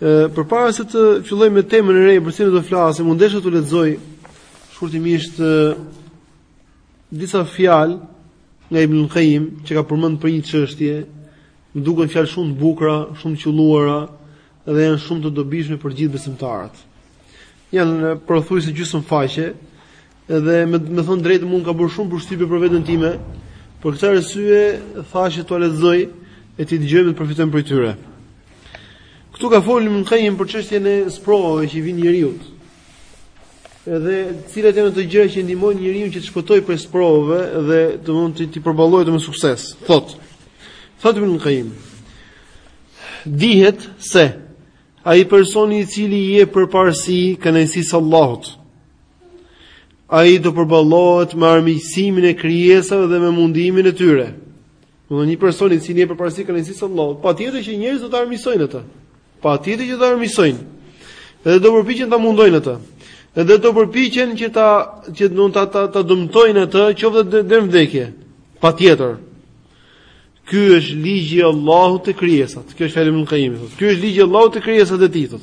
Përpara se të filloj me temën e re për cilën do të flasim, unë desha t'u lexoj shkurtimisht disa fjalë nga Ibn Qayyim që ka përmend për një çështje, më duken fjalë shumë të bukura, shumë të qëlluara dhe janë shumë të dobishme për gjithë besimtarët. Janë pothuajse gjysmë faqe, Edhe me me thën drejt mu m'ka bërë shumë përshtypje për veten time. Për këtë arsye thashë t'u lexoj e t'i dëgjojmë të përfitojmë prej tyre. Ktu ka folur Ibn Qayyim për çështjen e sprovave që vin njeriut. Edhe cilat janë ato gjëra që ndihmojnë njeriun që të shpëtojë prej sprovave dhe të mund të të përballojë me sukses. Thot. Thot Ibn Qayyim. Dihet se ai personi i cili i jep përparësi kënaqësisë së Allahut, Ai do përballohet me armiqësimin e krijesave dhe me mundimin e tyre. Çdo një person i cili i jep përparësi kënaqësisë së Allahut, patjetër që njerëzit do ta armiqësojnë atë. Patjetër që do ta armiqësojnë. Edhe do përpiqen ta mundojnë atë. Edhe do përpiqen që ta që do ta ta, ta dëmtojnë atë qoftë deri në vdekje. Patjetër. Ky është ligji i Allahut te krijesat. Kjo është fjalë e Ibn Qayyimit. Ky është ligji i Allahut te krijesat e tij.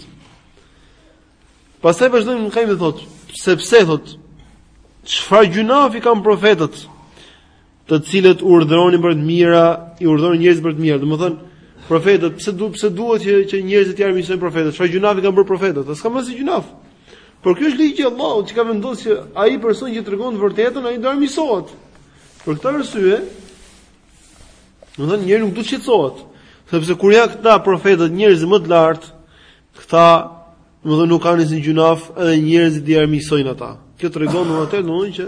Pastaj vazhdon Ibn Qayyim dhe thot, sepse thot, çfarë gjunafi kanë profetët, të cilët urdhëronin për të mira, i urdhëronin njerëzit për të mira. Domethënë, profetët, pse duhet pse duhet që që njerëzit të armiqsojnë profetët? Çfarë gjunafi kanë bërë profetët? S'kanë asnji gjunaf. Por kjo është ligji i Allahut që ka vendosur që ai person që tregon të vërtetën, ai do armiqsohet. Për këtë arsye, domethënë njeriu nuk duhet të shqetësohet, sepse kur janë këta profetët njerëz më të lartë, Këta, domethënë nuk kanë asnji gjunaf, edhe njerëzit i armiqësojnë ata. Kjo tregon atëherë që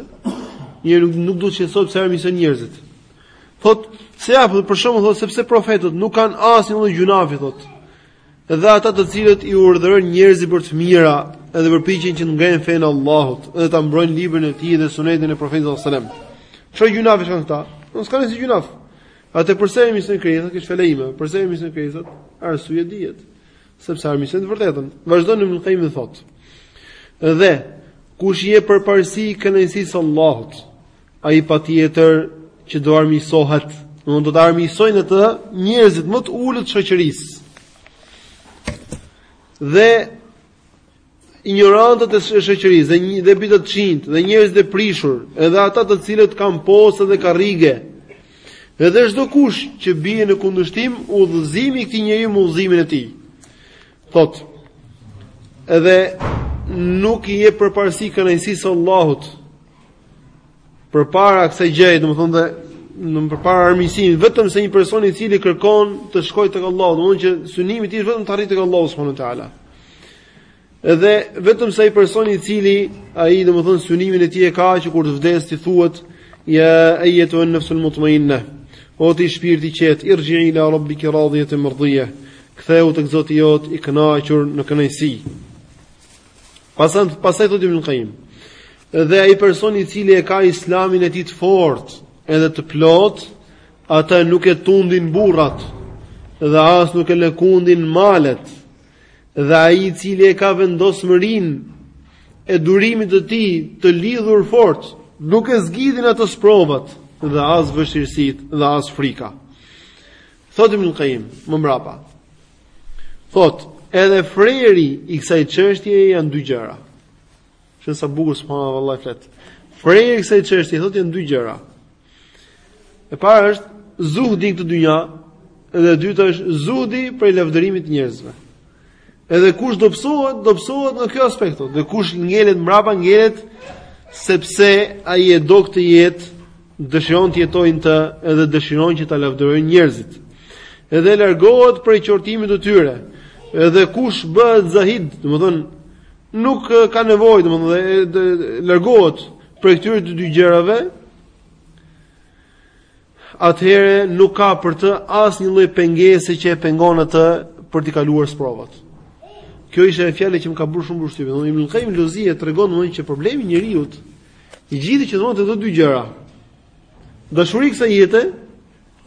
njeriu nuk, nuk duhet të shqetësohet pse e armiqësojnë njerëzit. Thot, se ja, për shembull, thot, sepse profetët nuk kanë asnjë lloj gjunafi, thot. Edhe ata të cilët i urdhërojnë njerëzit për të mira, edhe përpiqen që ngrenë fenë e Allahut, edhe të mbrojnë librin e tij dhe sunetin e profetit alejhi selam. Çfarë gjunafi kanë këta? Nuk s'kanë asnji gjunaf. Atë përse e armiqsojnë krijesat, kështë fele ime, përse e armiqsojnë krijesat, arsyeja dihet. Sepse armiqësojnë të vërtetën. Vazhdon Ibn Qayyim dhe thotë: Dhe kush i jep përparësi kënaqësisë së Allahut, ai patjetër që do armiqësohet, do ta armiqësojnë atë njerëzit më të ulët të shoqërisë. Dhe injorantët e shoqërisë dhe një dhe bidatçinjt dhe njerëzit e prishur, edhe ata të cilët kanë poste dhe karrige. Edhe çdo kush që bie në kundërshtim udhëzimi i këtij njeriut me udhëzimin e tij. Thot. Edhe nuk i jep përparësi kënaqësisë së Allahut. përpara kësaj gjëje, domethënë dhe përpara armiqësimit, vetëm se një person i cili kërkon të shkojë tek Allahu, domethënë që synimi i tij është vetëm të arrijë tek Allahu subhanahu wa taala. Edhe vetëm se ai personi i cili ai domethënë synimin e tij e ka që kur të vdes t'i thuhet ya ayyatuha an-nafsul mutmainna. O ti shpirti i qetë, irji ila rabbiki radiyatan mardiyah. Kthehu tek Zoti jot i kënaqur në kënaqësi. Pastaj pastaj thotë Ibn Qayyim, dhe ai personi i cili e ka islamin e tij të fortë edhe të plotë, atë nuk e tundin burrat dhe as nuk e lëkundin malet. Dhe ai i cili e ka vendosmërinë e durimit të tij të lidhur fort, nuk e zgjidhin atë sprovat dhe as vështirësitë dhe as frika. Thotë Ibn Qayyim, më mbrapa, Thot, edhe freri i kësaj çështjeje janë dy gjëra. Shih sa bukur subhanallahu vallahi flet. Freri i kësaj çështje thot janë dy gjëra. E para është zuhdi në këtë dynja, edhe e dyta është zuhdi prej lavdërimit të njerëzve. Edhe kush dobësohet, dobësohet nga kjo aspekt. Dhe kush ngelet mbrapa, ngelet sepse ai e do këtë jetë Dëshiron të jetojë në të dhe dëshiron që ta lavdërojnë njerëzit. Edhe largohet prej qortimit të tyre. Edhe kush bëhet zahid, domethënë nuk ka nevojë, domethënë largohet prej këtyre të dy gjërave, atëherë nuk ka për të asnjë lloj pengese që e pengon atë për t'i kaluar sprovat. Kjo ishte një fjalë që më ka bërë shumë përshtypje. Domethënë Ibn Qayyim Xheuzia tregon domethënë që problemi i njeriut I gjithë qëndron te këto dy gjëra. Dashuria e kësaj jete,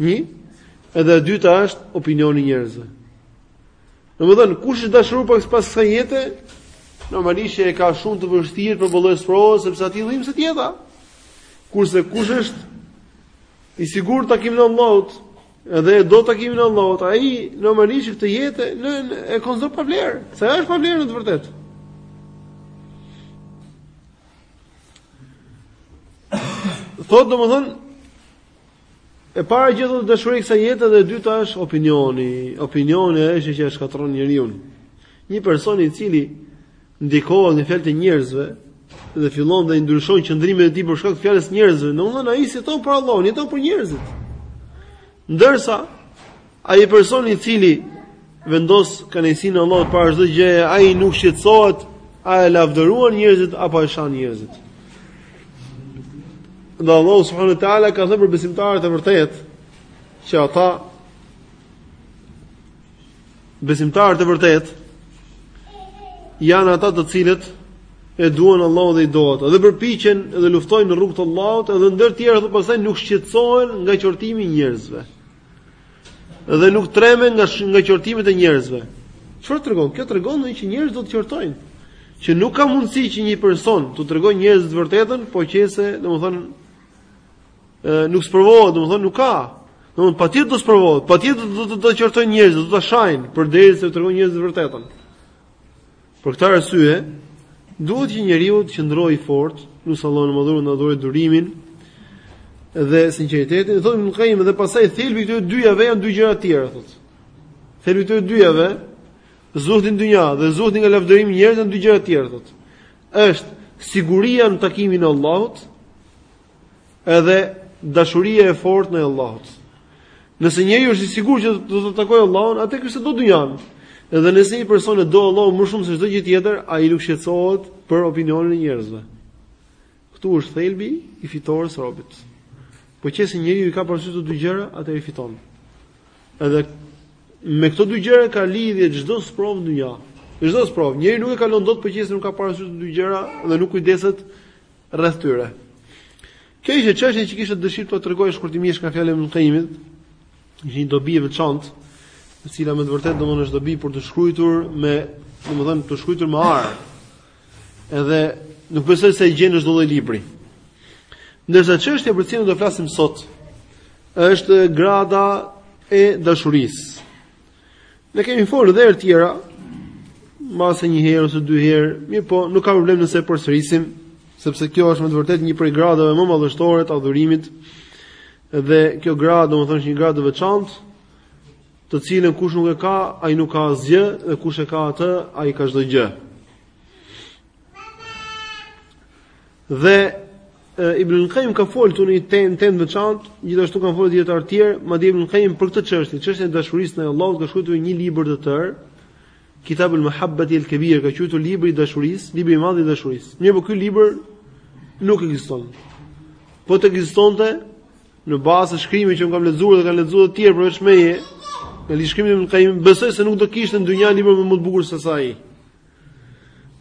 një, edhe e dyta është opinioni i njerëzve. Domethënë, kush është dashuruar pas kësaj jete, normalisht e ka shumë të vështirë përballë sprovës sepse atij i dhimbset jeta. Kurse kush është i sigurt në takimin e Allahut, edhe e do takimin e Allahut, ai normalisht këtë jetë në, në e konsideron pa vlerë, se është pa vlerë në të vërtetë. Thotë domethënë, e para gjë është dashuria e kësaj jete dhe e dyta është opinioni. Opinioni është që e shkatërron njeriun. Një person i cili ndikohet nga fjalët e njerëzve dhe fillon dhe i ndryshon qëndrimet e tij për shkak të fjalës së njerëzve, domthonë ai s'jeton për Allahun, jeton për njerëzit. Ndërsa Ai person i cili vendos kënaqësinë e Allahut para çdo gjëje, ai nuk shqetësohet a e lavdërojnë njerëzit apo e shajnë njerëzit. Dhe Allahu subhanehu wa ta'ala ka thënë për besimtarët e vërtet që ata besimtarët e vërtet janë ata të cilët e duan Allahun dhe Ai i do ata. Dhe përpiqen dhe luftojnë në rrugt të Allahut, edhe ndër të tjera thotë pastaj nuk shqetësohen nga qortimi i njerëzve. Dhe nuk tremben nga nga qortimet e njerëzve. Çfarë tregon? Kjo tregon që njerëzit do të qortojnë. Që nuk ka mundësi që një person t'u tregojë njerëzve të vërtetën, po qe se, domethënë, nuk sprovohet, domethënë nuk ka. Domethënë patjetër do sprovohet, patjetër do të do të qortojnë njerëzit, do ta shajnë përderisa u tregon njerëzve të vërtetën. Për këtë arsye, duhet që njeriu të qëndrojë i fortë, lus Allahun e madhëruar të na dhurojë durimin dhe sinqeritetin. Thotë Ibn Qayyim dhe pastaj thelbi i këtyre dyjave janë dy gjëra të tjera, thotë. Thelbi i këtyre dyjave, zuhdi në dynja dhe zuhdi nga lavdërimi i njerëzve janë dy gjëra të tjera, thotë. Është siguria në takimin e Allahut, Edhe dashuria e fortë ndaj Allahut. Nëse njeriu është i sigurt që do të takojë Allahun, atëherë s'e do dynjan. Edhe nëse një person e do Allahun më shumë se çdo gjë tjetër, ai nuk shqetësohet për opinionin e njerëzve. Ktu është thelbi i fitores së robit. Po qe se njeriu i ka parasysh këto dy gjëra, atëherë fiton. Edhe me këto dy gjëra ka lidhje çdo sprovë në dynja. Çdo sprovë, njeriu nuk e kalon dot po qe se nuk ka parasysh këto dy gjëra dhe nuk kujdeset rreth tyre. Kjo ishte çështja që kisha dëshirë ta tregoja shkurtimisht nga fjalët e Ibn al-Qayyimit, ishte një dobi e veçantë, e cila me të vërtetë domethënë është dobi për t'u shkruajtur me, domethënë t'u shkruajtur me ar. Edhe nuk besoj se e gjen në çdo lloj libri. Ndërsa çështja për të cilën do flasim sot është grada e dashurisë. Ne kemi folur dhe herë të tjera, mbase një herë ose dy herë, mirëpo, nuk ka problem nëse e përsërisim, sepse kjo është me të vërtetë një prej gradave më madhështore të adhurimit. Dhe kjo gradë, domethënë është një gradë e veçantë, të cilën kush nuk e ka, ai nuk ka asgjë, dhe kush e ka atë, ai ka çdo gjë. Dhe Ibn al-Qayyim ka folur këtu në një temë temë të veçantë, gjithashtu kanë folur dietar të tjerë, madje Ibn al-Qayyim për këtë çështje, çështjen e dashurisë ndaj Allahut, ka shkruar një libër të tërë, Kitab al-Muhabbati al-Kabir, e ka quajtur libri i dashurisë, libri i madh i dashurisë. Mirëpo ky libër nuk ekziston. Po të ekzistonte në bazë të shkrimit që unë kam lexuar dhe kanë lexuar të tjerë përveç meje, në shkrimin e Ibn al-Qayyim, besoj se nuk do kishte në dynja libër më të bukur se sa ai.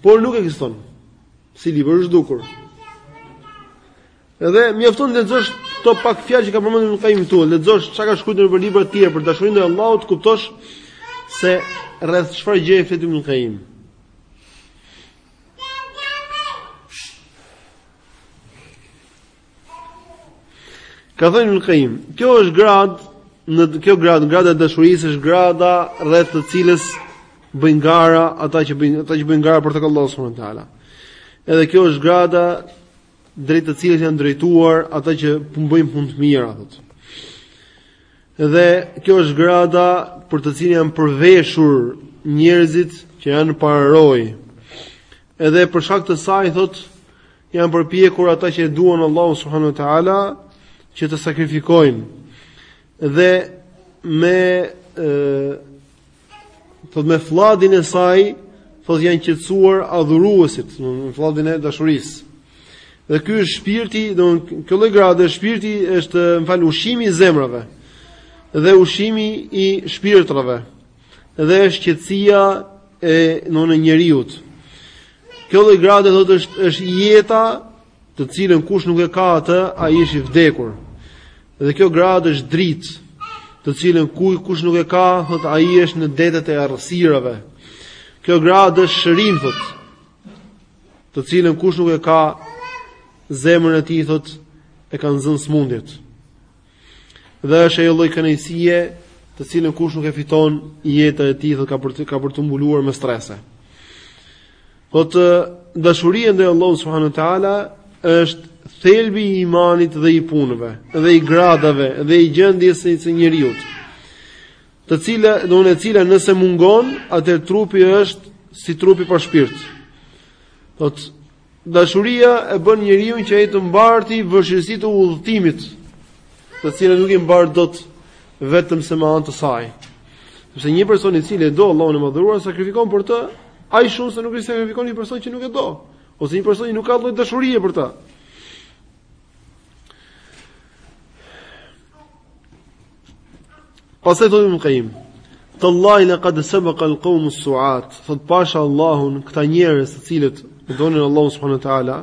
Por nuk ekziston. Si libër është zhdukur. Edhe mjafton të lexosh këto pak fjalë që ka përmendur Ibn Qayyim këtu, lexosh çka ka shkruar nëpër libra të tjerë për dashurinë e Allahut, kuptosh se rreth çfarë gjëje flet Ibn Qayyim. Ka thënë Ibn Qayyim, kjo është grad, kjo grad, grada e dashurisë është grada rreth të cilës bëjnë gara ata që bëjnë ata që bëjnë gara për tek Allahu subhanahu wa taala. Edhe kjo është grada drejt të cilës janë drejtuar ata që bëjnë punë të mira, thotë. Dhe kjo është grada për të cilën janë përveshur njerëzit që janë pararoj. Edhe për shkak të saj thotë Janë përpjekur ata që e duan Allahu subhanahu wa taala që të sakrifikojnë dhe me ë thot me flladin e saj thot janë qetësuar adhuruesit në flladin e dashurisë. Dhe ky është shpirti, domthonë kjo lloj grade shpirti është më fal ushqimi i zemrave dhe ushqimi i shpirtrave. Dhe është qetësia e nënë njeriut. Kjo lloj grade thotë është, është jeta të cilën kush nuk e ka atë, ai është i vdekur. Dhe kjo gradë është dritë, të cilën kuj kush nuk e ka, thot, ai është në detet e errësirave. Kjo gradë është shërim, thot, të cilën kush nuk e ka, zemrën e tij, thot, e kanë zënë sëmundjet. Dhe është ajo lloj kënaqësie, të cilën kush nuk e fiton jeta e tij, thotë ka për të ka për t'u mbuluar me strese. Thotë dashuria ndaj Allahut subhanahu wa taala është thelbi i imanit dhe i punëve, dhe i gradave, dhe i gjendjes së njeriut. Të cila, domthënë e cila nëse mungon, atëherë trupi është si trupi pa shpirt. Thotë Dashuria e bën njeriun që ai të mbarti vështirësitë e udhëtimit, të cilat nuk i mbar dot vetëm se me anë të saj. Sepse një person i cili e do Allahun e Madhëruar sakrifikon për të aq shumë sa nuk i sakrifikon një person që nuk e do, ose një person që nuk ka lloj dashurie për të. Pastaj thotë Ibn Qayyim, "Tallahi laqad sabaqa al-qawm as-su'at." Thot pasha Allahun, këta njerëz të cilët donin Allahun subhanahu wa taala,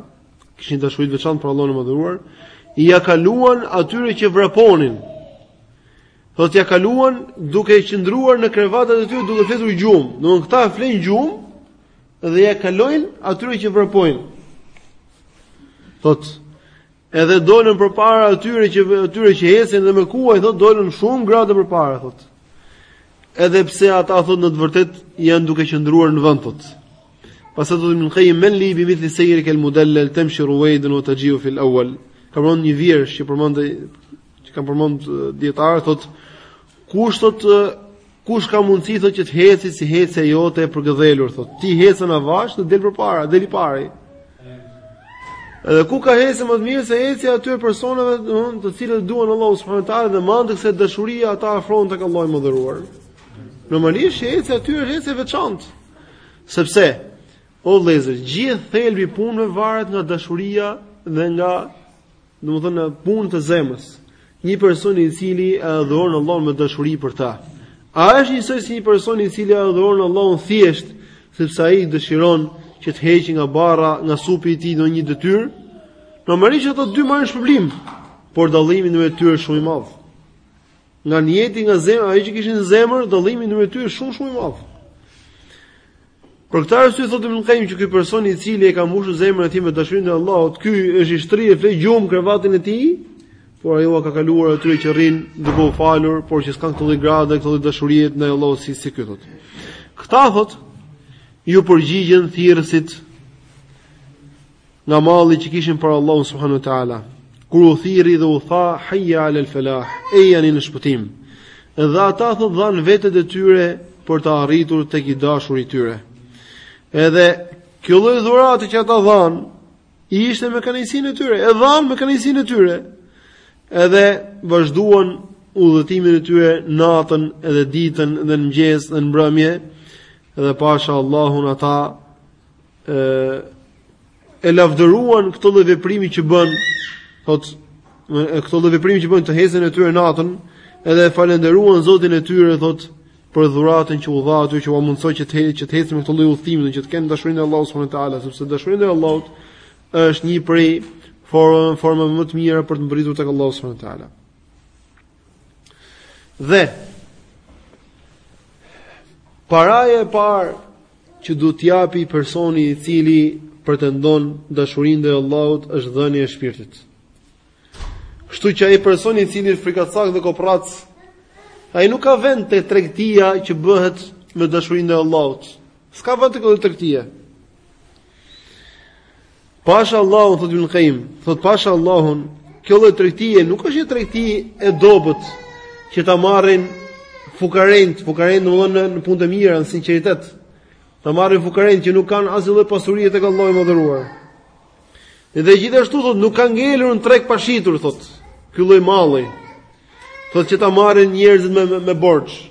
kishin dashuri të veçantë për Allahun e madhëruar, ja kaluan atyre që vraponin. Thot ja kaluan duke qëndruar në krevatat e tyre duke fletur gjumë. Domthon këta flen gjumë dhe ja kalojnë atyre që vrapojnë. Thot Edhe dolën përpara atyre që atyre që ecin dhe me kuaj thotë dolën shumë gradë përpara thotë. Edhe pse ata thotë në të vërtetë janë duke qëndruar në vend thotë. Pastaj thotë Ibn Qayyim men li bi mithli sejrikel mudallal tamshi ruwaydan wa tajiu fil awwal. Ka përmend një vjersh që përmen që kanë përmend dietar thotë Kush thot kush ka mundësi thot që të heci si hecja jote e përgëdhelur thot. Ti hecën avash dhe del përpara, del i pari. Edhe ku ka hecje më të mirë se hecja e atyre personave domthon të cilët duan Allahu subhanahu wa taala dhe mandej kjo dashuria ata i afron tek Allahu i madhëruar. Normalisht hecja e tyre është hecje e veçantë. Sepse o vëllezër, gjithë thelbi i punëve varet nga dashuria dhe nga Domethënë punët e zemrës. Një person i cili e adhuron Allahun me dashuri për ta. A është njësoj si një person i cili e adhuron Allahun thjesht sepse ai dëshiron që të heqë nga barra, nga supi i tij ndonjë detyrë? Normalisht që të dy marrin shpërblim, por dallimi në mes tyre shumë i madh. Nga nijeti nga zemra, ajo që kishin në zemër, dallimi në mes tyre shumë shumë i madh. Për këtë arsye thotë Ibn Qayyim që ky person i cili e ka mbushur zemrën e tij me dashurinë ndaj Allahut, ky është i shtrirë e fle gjumë në krevatin e tij, por ai ua ka kaluar atyre që rrin duke u falur, por që s'kan këtë lloj grade, këtë lloj dashurie ndaj Allahut si si ky thotë. Këta thotë ju përgjigjën thirrësit nga malli që kishin për Allahun subhanahu wa taala. Kur u thirri dhe u tha hayya alal falah, ejani në shpëtim. Dhe ata thotë dhan vetet e tyre për të arritur tek i dashuri i tyre. Edhe kjo lloj dhurate që ata dhan, ishte me kënaqësinë e tyre, e dhan me kënaqësinë e tyre. Edhe vazhduan udhëtimin e tyre natën edhe ditën dhe në mëngjes dhe në mbrëmje dhe pasha Allahun ata e lavdëruan këtë lloj veprimi që bën, thot këtë lloj veprimi që bënë të hecjen e tyre natën, edhe e falënderuan Zotin e tyre, thot për dhuratën që u dha atyre që u mundsoi që të që të hecin me këtë lloj udhëtimi, që të kenë dashurinë e Allahut subhanuhu teala, sepse dashuria e Allahut është një prej formave forma më të mira për të mbërritur tek Allahu subhanuhu teala. Dhe paraja e parë që duhet të japi personi i cili pretendon dashurinë e Allahut është dhënia e shpirtit. Kështu që ai person i cili është frikacak dhe koprrac, ai nuk ka vend te tregtia që bëhet me dashurinë e Allahut. S'ka vend te kjo tregtia. Pasha Allahun, thot Ibn al-Qayyim, thot Pasha Allahun, kjo lloj tregtie nuk është një tregti e dobët që ta marrin fukarent, fukarent domthonë në punë të mira, në sinqeritet. Ta marrin fukarent që nuk kanë asnjë lloj pasurie tek Allahu i mëdhëruar. Dhe gjithashtu thot nuk ka ngelur në treg pashitur thot. Ky lloj malli thot që ta marrin njerëzit me me, me borxh.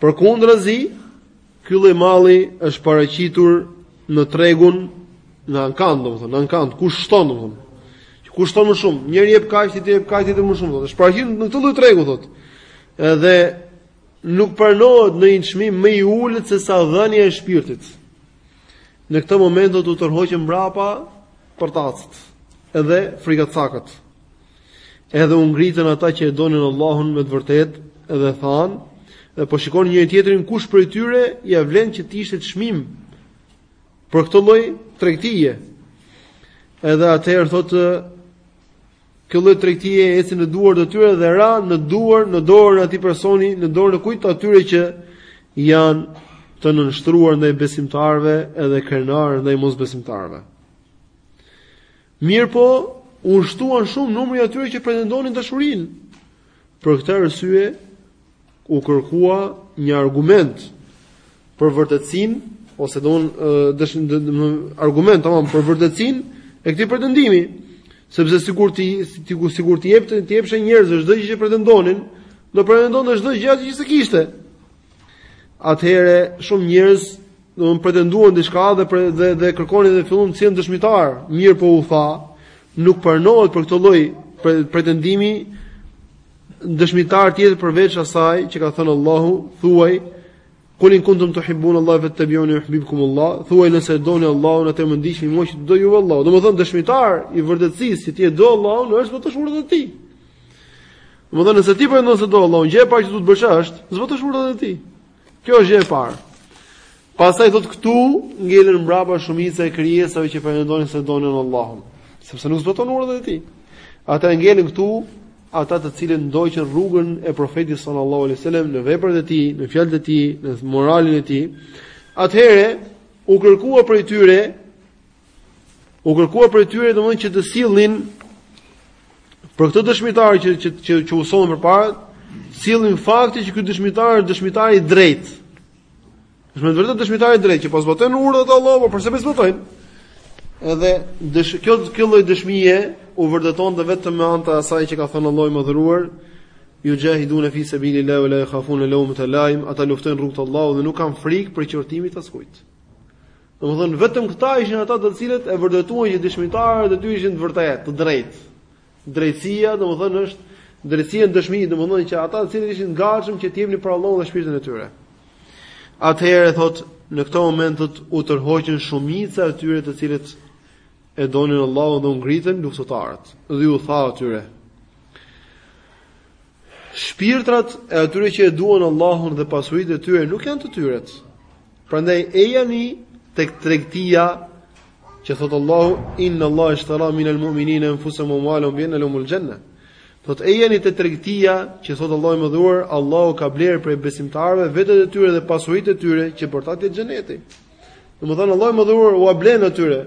Përkundrazi, ky lloj malli është paraqitur në tregun në ankand, domethënë, në ankand kush shton domethënë. Kush shton më shumë? Njëri jep kaq, tjetri jep kaq, tjetri më shumë thotë. Është paraqitur në këtë lloj tregu thotë. Edhe nuk pranohet në një çmim më të ulët se sa dhënia e shpirtit. Në këtë moment do të tërhoqen mbrapa përtacët edhe frikacakët. Edhe u ngritën ata që e donin Allahun me të vërtetë dhe thanë, dhe po shikonin njëri tjetrin kush prej tyre ia vlen që të ishte çmim për këtë lloj tregtie. Edhe atëherë thotë kjo lloj tregtie eci në duar të tyre dhe ra në duar në dorën e atij personi, në dorën e kujt të atyre që janë të nënshtruar ndaj besimtarëve edhe krenar ndaj mosbesimtarëve. Mirëpo, u shtuan shumë numri i atyre që pretendonin dashurinë. Për këtë arsye u kërkua një argument për vërtetësinë ose do dëshmi argument tamam për vërtetësinë e këtij pretendimi, sepse sikur t'i t'i sikur t'i jepte t'i jepshe njerëzve çdo gjë që pretendonin, do pretendonte çdo njëri atë që s'e kishte. Atëherë shumë njerëz thotë pretenduan diçka dhe pre, dhe, dhe kërkonin dhe filluan të sjellin dëshmitar. Mirëpo u tha, nuk pranohet për këtë lloj pretendimi dëshmitar tjetër përveç asaj që ka thënë Allahu, thuaj Kul in kuntum tuhibbun Allah fa tabi'uni yuhibbukum Allah. Thuaj nëse doni Allahun atëherë më ndiqni mua që t'ju dojë Allahu. Domethënë dëshmitar i vërtetësisë që ti e do Allahun është të zbatosh urdhrat e tij. Domethënë, nëse ti pretendon se e do Allahun, gjëja e parë që duhet të bësh është, të zbatosh urdhrat e tij. Kjo është gjëja e parë. Pastaj thot këtu, ngelën mbrapa shumica e krijesave që pretendonin se donin Allahun. Sepse nuk zbatonin urdhrat e tij. Atëherë ngelën këtu, ata të cilët ndoqën rrugën e profetit sallallahu alaihi wasallam në veprat e tij, në fjalët e tij, në moralin e tij. Atëherë u kërkua prej tyre U kërkua prej tyre domethënë që të sillin për këtë dëshmitar që që që, që u sollën përpara, të sillin faktin që ky dëshmitar është dëshmitar i drejtë. Është me vërtet dëshmitar i drejtë që po zbatojnë urdhët e Allahut, por pse po zbatojnë? Edhe dësh, kjo kjo lloj dëshmie u vërtetonte vetëm me anë të asaj që ka thënë Allahu i madhëruar, jujahidun fi sabilillahi wala yakhafuna lawmata laim, ata luftojnë në rrugë të Allahut dhe nuk kanë frikë për qortimin e askujt. Domethënë vetëm këta ishin ata të cilët e vërtetuan që dëshmitarët e tyre ishin të vërtetë, të drejtë. Drejtësia, domethënë është drejtësia në dëshmi, domethënë që ata të cilët ishin të gatshëm që të jepnin për Allahun dhe shpirtin e tyre. Atëherë thotë, në këto momente u tërhoqën shumica e tyre të cilët e donin Allahun dhe u ngritën luftëtarët. Dhe ju tha atyre: Shpirtrat e atyre që e duan Allahun dhe pasuritë e tyre nuk janë të tyret. Prandaj ejani tek tregtia që thot Allahu inna Allah ishtara min al-mu'minina anfusahum wa amwalahum bi anna lahum al-janna. Thot ejani te tregtia që thot Allahu i madhëruar, Allahu ka blerë prej besimtarëve vetët e tyre dhe pasuritë e tyre që për ta të jetë xheneti. Domethënë Allahu i madhëruar u blen atyre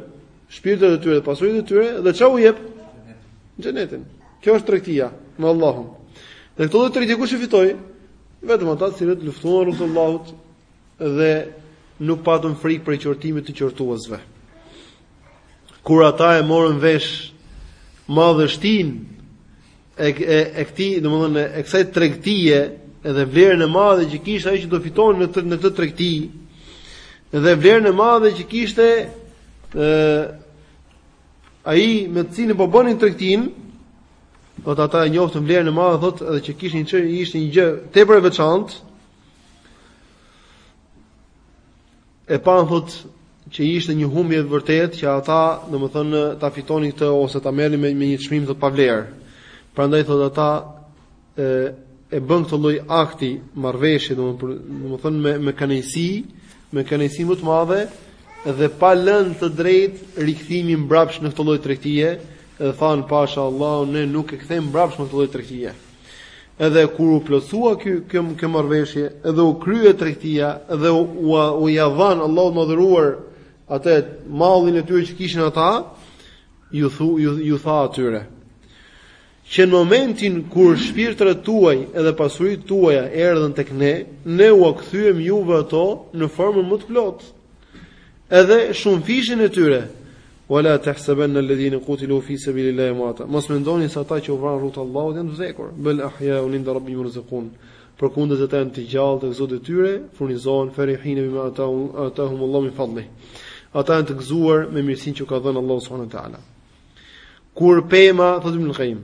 shpirtrat e tyre, pasuritë e tyre dhe ça u jep xhenetin. Kjo është tregtia me Allahun. Dhe këtë lloj tregtie kush e fitoi? Vetëm ata që luftuan në rrugën e Allahut, Dhe nuk patën frikë prej qortimit të qortuesve. Kur ata e morën vesh madhështinë e e, e këtij, domethënë e kësaj tregtie dhe vlerën e madhe që kishte ajo që do fitonin në këtë në këtë tregti dhe vlerën e madhe që kishte ë ai me të cilin po bënin tregtin, thotë ata e njoftën vlerën e madhe thotë edhe që kishin një që ishte një gjë tepër e veçantë, E panë thot që ishte një humbje e vërtetë që ata, domethënë, ta fitonin këtë ose ta merrnin me, me një çmim të pavlerë. Prandaj thot ata e e bënë këtë lloj akti marrëveshje, domethënë me me kënaqësi, me kënaqësi më të madhe dhe pa lënë të drejtë rikthimin mbrapsht në këtë lloj tregtie, dhe thanë pasha Allahun ne nuk e kthejmë mbrapsht në këtë lloj tregtie. Edhe kur u plotësua ky kjo kjo marrëveshje, edhe u krye tregtia dhe u u, u ia dhan Allahut të madhëruar atë mallin e tyre që kishin ata, ju thu ju, ju tha atyre. Që në momentin kur shpirtrat tuaj edhe pasuritë tuaja erdhën tek ne, ne ua kthyem juve ato në formën më të plotë. Edhe shumëfishin e tyre Wala tahsabanna alladhina qutilu fi sabilillahi amwata. Mos mendoni se ata që u vranë në rrugë të Allahut janë të vdekur. Bel ahya'un 'inda rabbihim yurzaqun. Përkundrazi ata janë të gjallë tek Zoti i tyre, furnizohen farihin bima atahum atahum Allahu min fadlihi. Ata janë të gëzuar me mirësinë që ka dhënë Allahu subhanahu wa taala. Kur pema, thotë Ibn Qayyim,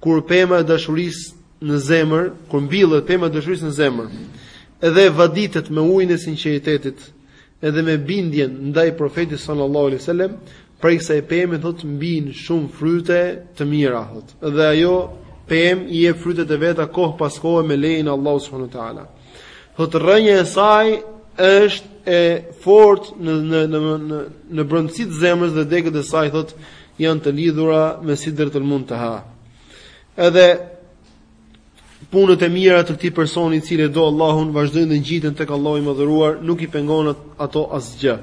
kur pema e dashurisë në zemër, kur mbillet pema e dashurisë në zemër, edhe vaditet me ujin e sinqeritetit, edhe me bindjen ndaj profetit sallallahu alaihi wasallam prej kësaj peme thot mbijnë shumë fryte të mira thot dhe ajo pemë i jep frytet e veta koh pas kohe me lejen e Allahut subhanahu wa taala thot rrënja e saj është e fort në në në në, në brendësi të zemrës dhe degët e saj thot janë të lidhura me Sidretul Munteha edhe punët e mira të këtij personi i cili do Allahun vazhdojnë të ngjiten tek Allahu i madhëruar, nuk i pengon ato asgjë.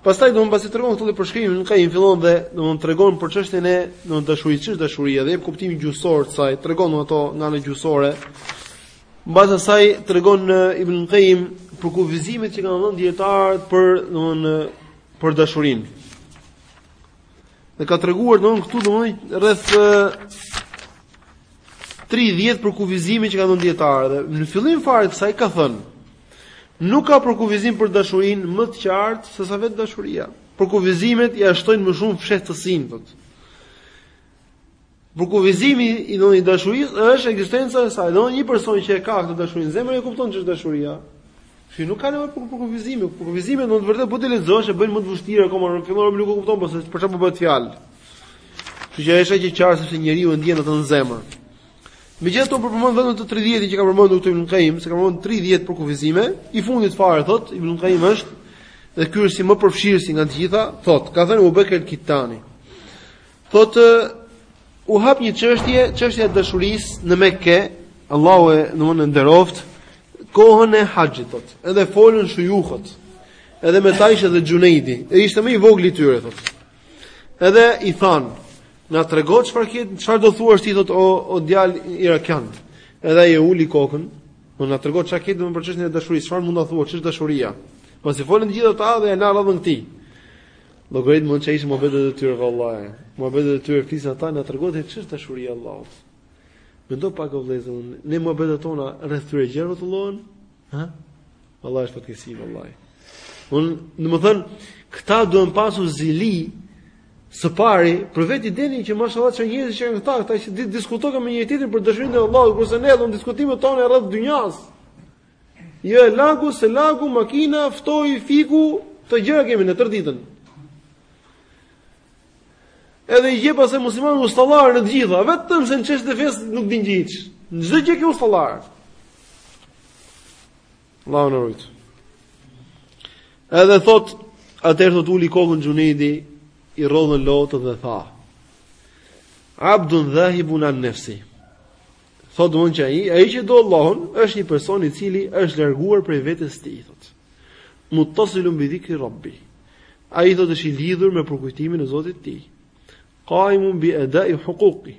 Pastaj domun pasi tregon këto përshkrime Ibn Qayyim fillon dhe domun tregon për çështjen e domun dashurisë, ç'është dashuria dhe jep kuptimin gjuhësor të saj, tregon ato nga ana gjuhësore. Mbas asaj tregon Ibn Qayyim përkufizimet që kanë dhënë dijetarët për domun për dashurinë. Dhe ka treguar domthon këtu domthon rreth 30 përkufizime që kanë dhënë dijetarët dhe në fillim fare të kësaj ka thënë nuk ka përkufizim për dashurinë më të qartë se sa vetë dashuria. Përkufizimet ia shtojnë më shumë fshehtësinë thotë. Përkufizimi i domthonë dashurisë është ekzistenca e saj. Domthonë një person që e ka këtë dashuri në zemër e kupton ç'është dashuria. Ky nuk ka nevojë për përkufizim, përkufizimet me të vërtet po t'i lexosh e bën më të vështirë akoma, në fillim nuk e kupton se po për çfarë po bëhet fjalë. Kështu që është e qartë sepse njeriu e ndjen atë në zemër. Megjithatë po përmend vetëm të 30-in që ka përmendur këtu Ibn Qayyim, se ka përmendur 30 përkufizime, i fundit fare thot Ibn Qayyim është dhe ky është si më përfshirësi nga të gjitha, thot, ka thënë Ebu Bekr Kitani. Thotë u hap një çështje, çështja e dashurisë në Mekë, Allahu e domthonë e nderoft, kohën e haxhit thotë. Edhe folën shujuhët. Edhe me ta ishte dhe Xhunejdi, e ishte më i vogli i tyre thotë. Edhe i than, na trego çfarë ke, çfarë do thuash ti thotë o o djal irakian. Edhe ai e uli kokën, do po na trego çfarë ke domthonë për çështjen e dashurisë, çfarë mund të thuash, ç'është dashuria? Pasi folën të gjithë ata dhe ia lanë radhën këtij. Llogarit mund të ishin muhabetet e tyre vallahi. Muhabetet e tyre fis ata na tregon se ç'është dashuria e Allahut. Mendo pak o vëllezër, ne muhabetet tona rreth çfarë gjëje rrotullohen? Ha? Vallahi është fatkeqësi vallahi. Un, domethën, këta duhen pasur zili së pari për vetë idenë që mashallah çfarë njerëz që janë këta, këta që diskutojnë me njëri-tjetrin për dashurinë e Allahut, kurse ne domethën diskutimet tona rreth dynjasë. Jo e lagu s'e lagu makina ftoi fiku këto gjëra kemi ne tërë ditën. Edhe i gjen pastaj muslimanët ustallarë në të gjitha, vetëm se në çështje të fesë nuk dinë gjë hiç. Në çdo gjë i ke ustallarë. Allahu na rujt. Edhe thot atëherë thot uli kokën Xhunejdi i rrodhën lotët dhe tha Abdun dhahibun an nafsi. Thotë domethënë që ai, ai që e do Allahun, është një person i cili është larguar prej vetes së tij, thotë. Muttasilun bi dhikri rabbi. Ai thotë është i lidhur me përkujtimin e Zotit të tij. Qaimun bi ada'i huquqi.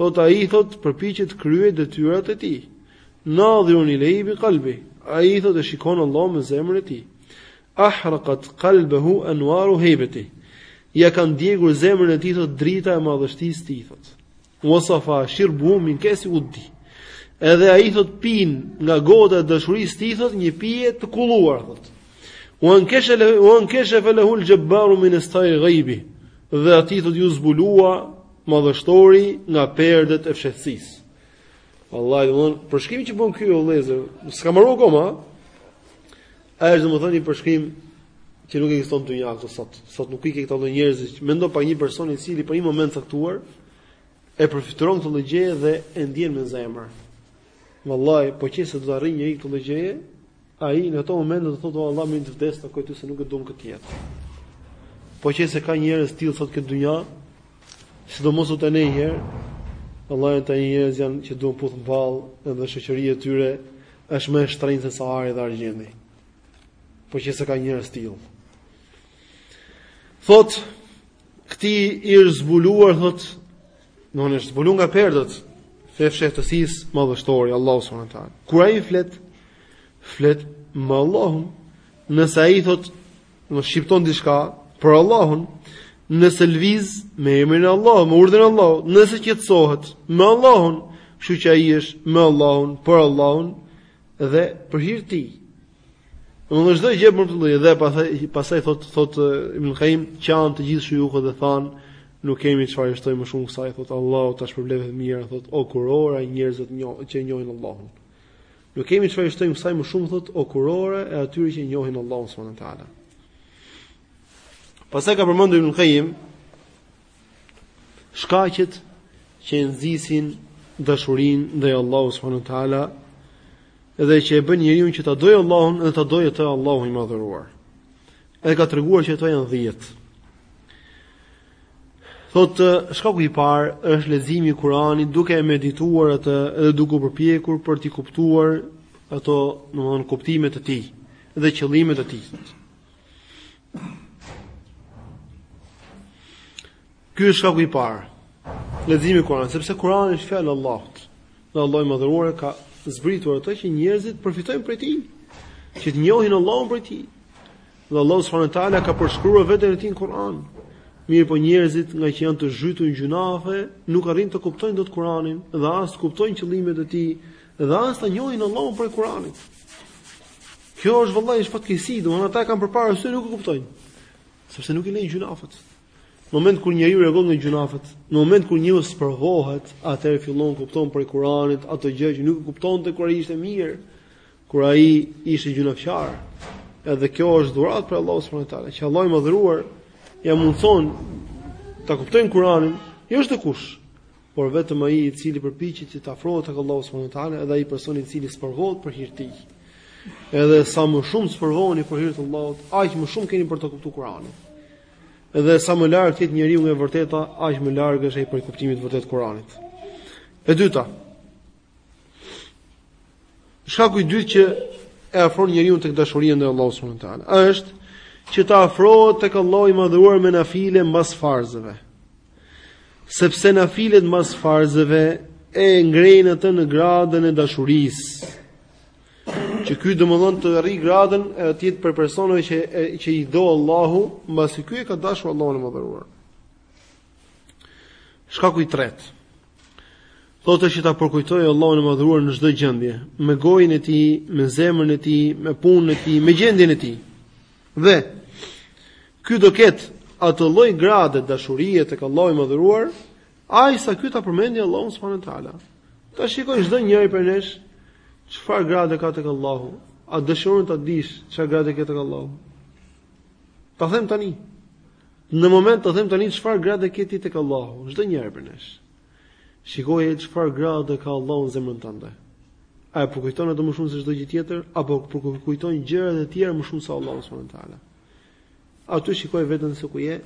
Thotë ai thotë përpiqet të kryejë detyrat e tij. Nadhirun ilejhi bi qalbi. Ai thotë e shikon Allahun me zemrën e tij. Ahraqat qalbahu anwaru haybati. Ia kanë djegur zemrën e tij thotë drita e madhështisë së tij thotë. Wasafa shirbuhu min kesi uddi. Edhe ai thot pin nga gota e dashurisë tij thot një pije të kulluar thot. Wa inkesha wa inkeshafa lahu al-jabbar min astari ghaibi. Dhe atij thot iu zbulua madhështori nga perdet e fshehtësisë. Wallahi domthon përshkrimi që bën ky vëllëzër, s'ka mbaru akoma. Ai është domethënë një përshkrim që nuk ekziston në dynja sot. Sot nuk i ke këto lloj njerëzish. Mendo pa një person i cili për një moment të caktuar e përfytyron këtë lloj gjëje dhe e ndjen në zemër. Vallahi, po qe se do të arrijë njeri këtë lloj gjëje, ai në ato momente do të thotë Allah më të vdes të kujtoj se nuk e duam këtë jetë. Po qe se ka njerëz të tillë sot në këtë dynja, sidomos sot ne një herë, vallahi ata njerëz janë që duhen puth n'ball edhe shoqëria e tyre Është më e shtrenjtë se sa ari dhe argjendi. Po qe se ka njerëz të tillë. Thot, këtij i është zbuluar, thot, në në është zbulu nga perdet e fshehtësisë madhështori, Allahu subhanahu wa taala. Kur ai flet, flet me Allahun, nëse ai thot, shqipton diçka për Allahun, nëse lviz me emrin e Allahut, me urdhrin e Allahut, nëse qetësohet me Allahun, kështu që ai është me Allahun, për Allahun dhe për hir të tij. Domethënë çdo gjë për të dhe pastaj pastaj thot thot Ibn Qayyim qanë të gjithë shujuku dhe than nuk kemi çfarë shtojmë më shumë kësaj thot Allahu ta shpërbleftë me të mira thot o kurora e njerëzve që e njohin Allahun. Nuk kemi çfarë i shtojmë kësaj më shumë thot o kurora e atyre që njohin Allahun subhanahu wa taala. Pastaj ka përmendur Ibn Qayyim shkaqet që e nxisin dashurinë ndaj Allahut subhanahu wa taala dhe që e bëjnë njeriun që ta dojë Allahun dhe ta dojë atë Allahu i madhëruar. Edhe ka treguar që ato janë 10. Thotë, shkaku i parë është leximi i Kuranit duke e medituar atë dhe duke u përpjekur për t'i kuptuar ato, domthonë kuptimet e tij dhe qëllimet e tij. Ky është shkaku i parë. Leximi i Kuranit, sepse Kurani është fjalë e Allahut. Dhe Allahu i Madhëruar e ka zbritur atë që njerëzit të përfitojnë prej tij, që të njohin Allahun prej tij. Dhe Allahu subhanahu wa taala ka përshkruar veten e tij në Kur'an. Mirpo njerëzit nga që janë të zhytur në gjunafe, nuk arrijnë të kuptojnë dot Kur'anin dhe as të kuptojnë qëllimet e tij dhe as ta njohin Allahun prej Kur'anit. Kjo është vëllai është fatkeqësi, domethënë ata kanë përpara syve nuk e kuptojnë. Sepse nuk i lejnë gjunafet. Në moment kur njeriu largohet nga gjunafet, në moment kur njeriu sprovohet, atëherë fillon kupton prej Kur'anit atë gjë që nuk e kuptonte kur ai ishte mirë. kur ai ishte gjunafçar. Edhe kjo është dhuratë prej Allahut subhanahu wa taala, që Allahu i madhëruar ja mundëson ta kuptojë Kur'anin, jo çdo kush, por vetëm ai i cili përpiqet që të afrohet tek Allahu subhanahu wa taala, edhe ai person i cili sprovohet për hir të tij. Edhe sa më shumë sprovoheni për hir të Allahut, aq më shumë keni për të kuptuar Kur'anin. Edhe sa më larg të jetë njeriu nga e vërteta, aq më larg është ai prej kuptimit të vërtetë të Kur'anit. E dyta, Shkaku i dytë që e afron njeriun tek dashuria ndaj Allahut subhanahu wa taala, është që të afrohet tek Allahu i madhëruar me nafile mbas farzeve. Sepse nafilet mbas farzeve e ngrejnë atë në gradën e dashurisë. Që ky domethënë të arrijë gradën e të jetë prej personave që, që i do Allahu, mbasi ky e ka dashur Allahun e madhëruar. Shkaku i tretë. Thotë që ta përkujtojë Allahun e madhëruar në çdo gjendje, me gojën e tij, me zemrën e tij, me punën e tij, me gjendjen e tij. Dhe ky do ketë atë lloj grade dashurie tek Allahu i madhëruar, aq sa ky ta përmendi Allahun subhanuhu teala. Ta shikojë çdo njeri prej nesh çfarë grade ka tek Allahu. A dëshiron ta dish çfarë grade ka tek Allahu? Ta them tani. Në moment ta them tani çfarë gradë ke ti tek Allahu, çdo njeri prej nesh. Shikoje çfarë gradë ka Allahu në zemrën tënde. A e përkujton atë më shumë se çdo gjë tjetër apo përkujton gjëra të tjera më shumë se Allahu subhanahu wa taala? Aty shikoje veten se ku je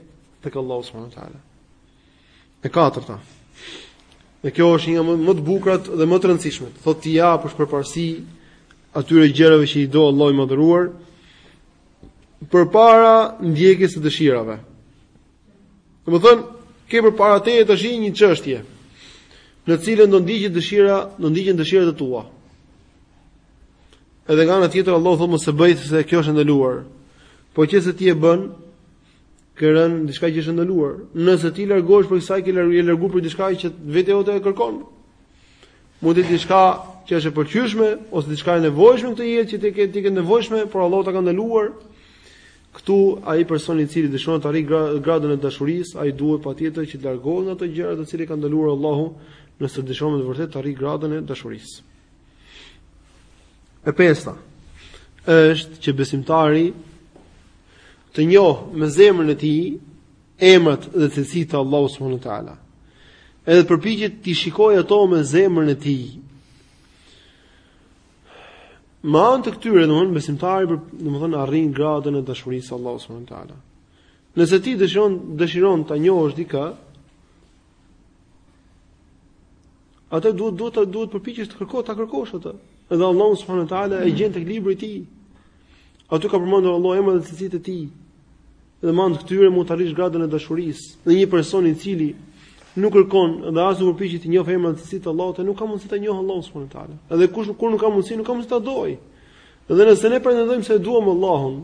tek Allahu subhanahu wa taala. E katërta. Dhe kjo është një nga më të bukurat dhe më të rëndësishmet. Thotë t'i japë përparësi atyre gjërave që i do Allahu i madhëruar, përpara ndjekjes së dëshirave. Domethënë, ke përpara teje tash një çështje në të cilën do ndiqet dëshira, do ndiqen dëshirat e tua. Edhe nga ana tjetër Allahu thotë mos e bëj se kjo është e ndaluar. Po që se ti e bën, ke rënë në diçka që është e ndaluar. Nëse ti largohesh prej kësaj, je larguar prej diçka që vetja jote e kërkon. Mund të diçka që është e pëlqyeshme ose diçka e nevojshme në këtë jetë që ti ke të nevojshme, por Allahu ta ka ndaluar. Këtu ai person i cili dëshiron të arrijë gradën e dashurisë, ai duhet patjetër që të largohet nga ato gjëra të cilat ka ndaluar Allahu, nëse dëshiron me vërtet të arrijë gradën e dashurisë. E pesta është që besimtari të njohë me zemrën e tij emrat dhe cilësitë e Allahut subhanahu wa taala. Edhe përpiqet t'i shikojë ato me zemrën e tij. Me anë të këtyre, domethënë, besimtari, domethënë, arrin gradën e dashurisë së Allahut subhanahu wa taala. Nëse ti dëshiron dëshiron ta njohësh dikë, atëherë duhet duhet të duhet përpiqesh të kërkosh ta kërkosh atë. Edhe Allahun subhanahu wa taala e gjen tek libri i tij. Aty ka përmendur Allahu emrat dhe cilësitë e tij. Dhe me anë të këtyre mund të arrish gradën e dashurisë. Dhe një person i cili nuk kërkon dhe as nuk përpiqet të njohë emrat e cilësitë e Allahut, nuk ka mundësi ta njohë Allahun subhanahu wa taala. Edhe kush nuk kur nuk ka mundësi, nuk ka mundësi ta dojë. Dhe nëse ne pretendojmë se e duam Allahun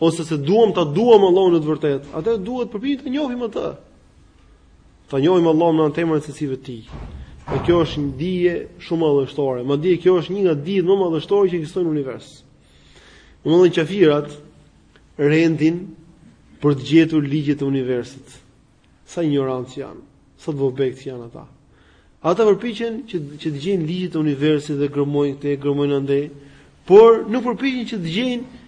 ose se duam ta duam Allahun në të vërtetë, atëherë duhet përpiqemi ta njohim atë. Ta njohim Allahun me anë të emrave e cilësive të tij. Dhe kjo është një dije shumë madhështore. Madje kjo është një nga dijet më madhështore që ekzistojnë në univers. Domethënë qafirat rendin për të gjetur ligjet e universit. Sa injorantë janë, sa të vobektë që janë ata. Ata përpiqen që që të gjejnë ligjet e universit dhe gërmojnë këtej, gërmojnë andej, por nuk përpiqen që të gjejnë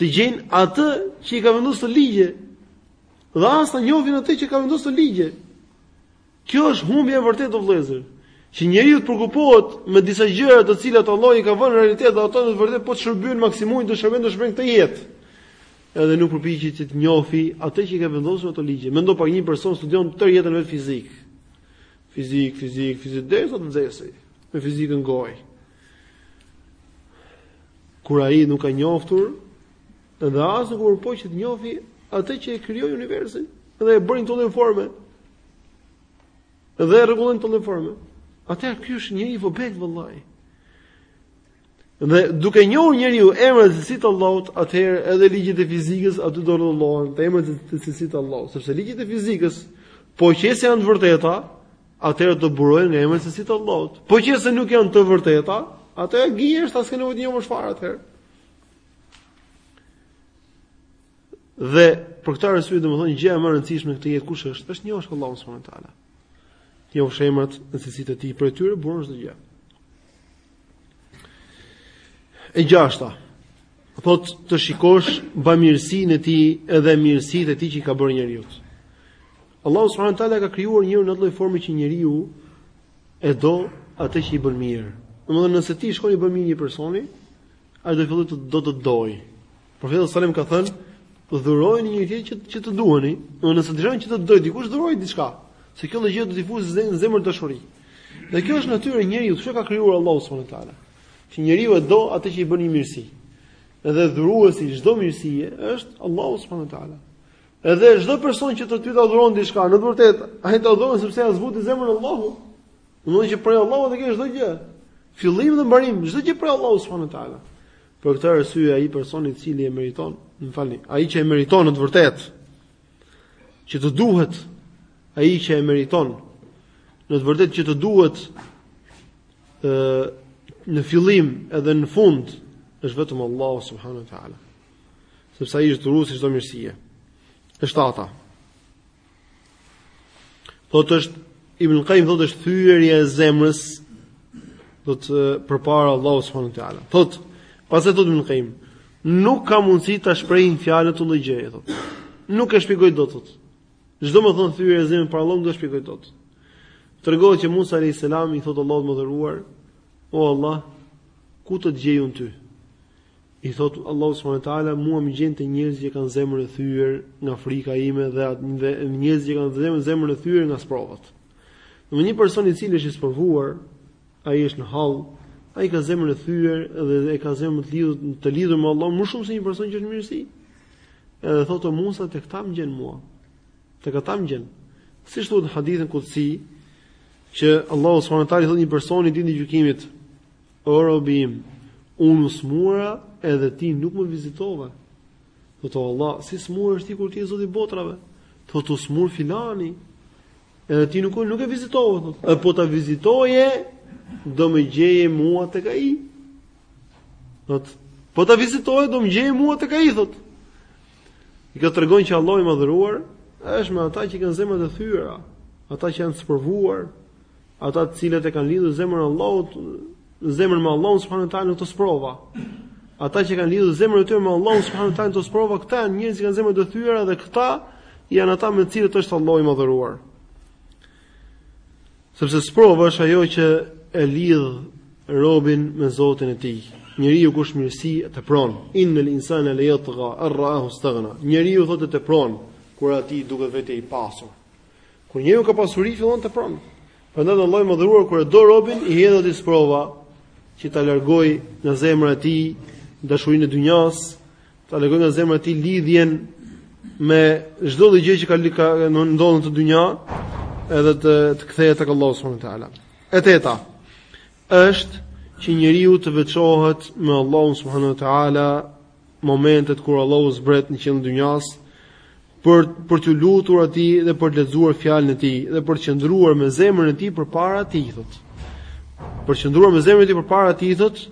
të gjejnë atë që i ka vendosur ligje. Dhe as ta njohin atë që ka vendosur ligje. Kjo është humbje e vërtetë o vëllezër, që njeriu të preokupohet me disa gjëra të cilat Allahu i ka vënë në realitet dhe ato në të vërtetë po të shërbyen maksimumi të shërbejnë të shërbejnë në këtë jetë. Edhe nuk përpiqet që të njohë atë që i ka vendosur ato ligje. Mendo pak një person studion tërë jetën e vet fizikë. Fizikë, fizikë, fizikë derisa të vdesë me fizikë në gojë. Kur ai nuk ka njohur dhe as nuk përpiqet të njohë atë që e krijoi universin dhe e bëri në këtë formë. Dhe e rregulloi në të tillë forme. Atëherë ky është një i vobekt vëllai. Dhe duke njohur njeriu emrat e cilësitë e Allahut, atëherë edhe ligjet e fizikës aty do rrollohen, te emrat e cilësitë e Allahut, sepse ligjet e fizikës, po qe se janë të vërteta, atëherë do burojnë nga emrat e cilësitë e Allahut. Po qe se nuk janë të vërteta, atëherë thjesht as ka nevojë t'i njohësh fare atëherë. Dhe për këtë arsye domethënë gjëja më e rëndësishme në këtë jetë kush është? Është ta njohësh Allahun subhanahu wa taala. T'i dish emrat dhe cilësitë e tij prej tyre buron çdo gjë. E gjashta. Thotë të shikosh bamirësinë e tij edhe mirësitë e tij që i ka bërë njeriut. Allahu subhanahu wa taala ka krijuar njeriun në atë lloj forme që njeriu e do atë që i bën mirë. Domethënë nëse ti shkon i bën mirë një personi, Ai do të fillojë të do të dojë. Profeti sallallahu alajhi wasallam ka thënë, dhurojeni njëri-tjetrin që që të duheni. Domethënë nëse dëshiron që të dojë dikush dhuroji diçka, se kjo gjë do t'i fusë në zemër dashuri. Dhe kjo është natyra e njeriu, kjo ka krijuar Allahu subhanahu wa taala. Që njeriu e do atë që i bën një mirësi. Edhe dhuruesi i çdo mirësie është Allahu subhanahu wa taala. Edhe çdo person që të ty ta dhuron diçka, në të vërtetë, ai ta dhuron sepse ia zbuti zemrën Allahu. Domethënë që prej Allahut e ke çdo gjë. Fillim dhe mbarim, çdo gjë prej Allahut subhanahu wa taala. Për këtë arsye ai person i cili e meriton, më falni, ai që e meriton në të vërtetë që të duhet ai që e meriton në të vërtetë që të duhet ë në fillim edhe në fund është vetëm Allahu subhanahu wa taala. Sepse ai është dhuruesi i çdo mirësie. E shtata. Thotë është Ibn Qayyim thotë është thyerja e zemrës thotë përpara Allahut subhanahu wa taala. Thotë, pastaj thotë Ibn Qayyim, nuk ka mundësi ta shprehin fjalët këtë lloj gjëje, thotë. Nuk e shpjegoj dot thotë. Ç'domethënë thyerja e zemrës para Allahut s'ta shpjegoj dot. Tregohet që Musa alayhis salam i thotë Allahut të madhëruar, o Allah, ku të gjej unë ty? I thotë Allahu subhanahu wa taala, mua më gjen te njerëzit që kanë zemrën e thyer nga frika ime dhe dhe njerëzit që kanë zemrën zemrën e thyer nga sprovat. Domethënë një person i cili është i sprovuar, ai është në hall, ai ka zemrën e thyer dhe e ka zemrën të lidhur të lidhur me Allahun më shumë se një person që është në mirësi. Edhe thotë o Musa tek ata më gjen mua. Tek ata më gjen. Siç thotë në hadithin kudsi që Allahu subhanahu wa taala i thotë një personi ditën e gjykimit, O robi im, unë u smura edhe ti nuk më vizitove. Thotë o Allah, si smuresh ti kur ti je Zoti i botrave? Thotë u smur filani. Edhe ti nuk nuk e vizitove, thotë. E po ta vizitoje, do më gjeje mua tek ai. Thotë, po ta vizitoje do më gjeje mua tek ai, thotë. E kjo tregon që Allahu i madhëruar është me ata që kanë zemrat e thyera, ata që janë të sprovuar, Ata të cilët e kanë lidhur zemrën e Allahut, zemrën me Allahun subhanuhu teala te sprova. Ata që kanë lidhur zemrën e tyre me Allahun subhanuhu teala te sprova, këta janë njerëz që kanë zemrat e thyera dhe këta janë ata me të cilët është Allahu i madhëruar. Sepse sprova është ajo që e lidh robin me Zotin e tij. Njeriu kur sheh mirësi e tepron, innal insana la yatgha arrahu istaghna. Njeriu thotë e tepron kur atij duket vetja i pasur. Kur njeriu ka pasuri fillon e tepron. Prandaj Allahu i madhëruar kur e do robin i hedh atij sprova që ta largojë nga zemra e tij dashurinë e dynjas, ta largojë nga zemra e tij lidhjen me çdo lloj gjëje që ndodhet në këtë dynja, edhe të të kthehet tek Allahu subhanahu wa taala. E teta është që njeriu të veçohet me Allahun subhanahu wa taala momentet kur Allahu zbret në qiellin e dynjas për për t'u lutur atij dhe për të lexuar fjalën e tij dhe për të qëndruar me zemrën e tij përpara atij thot. Për të qëndruar me zemrën e tij përpara atij thot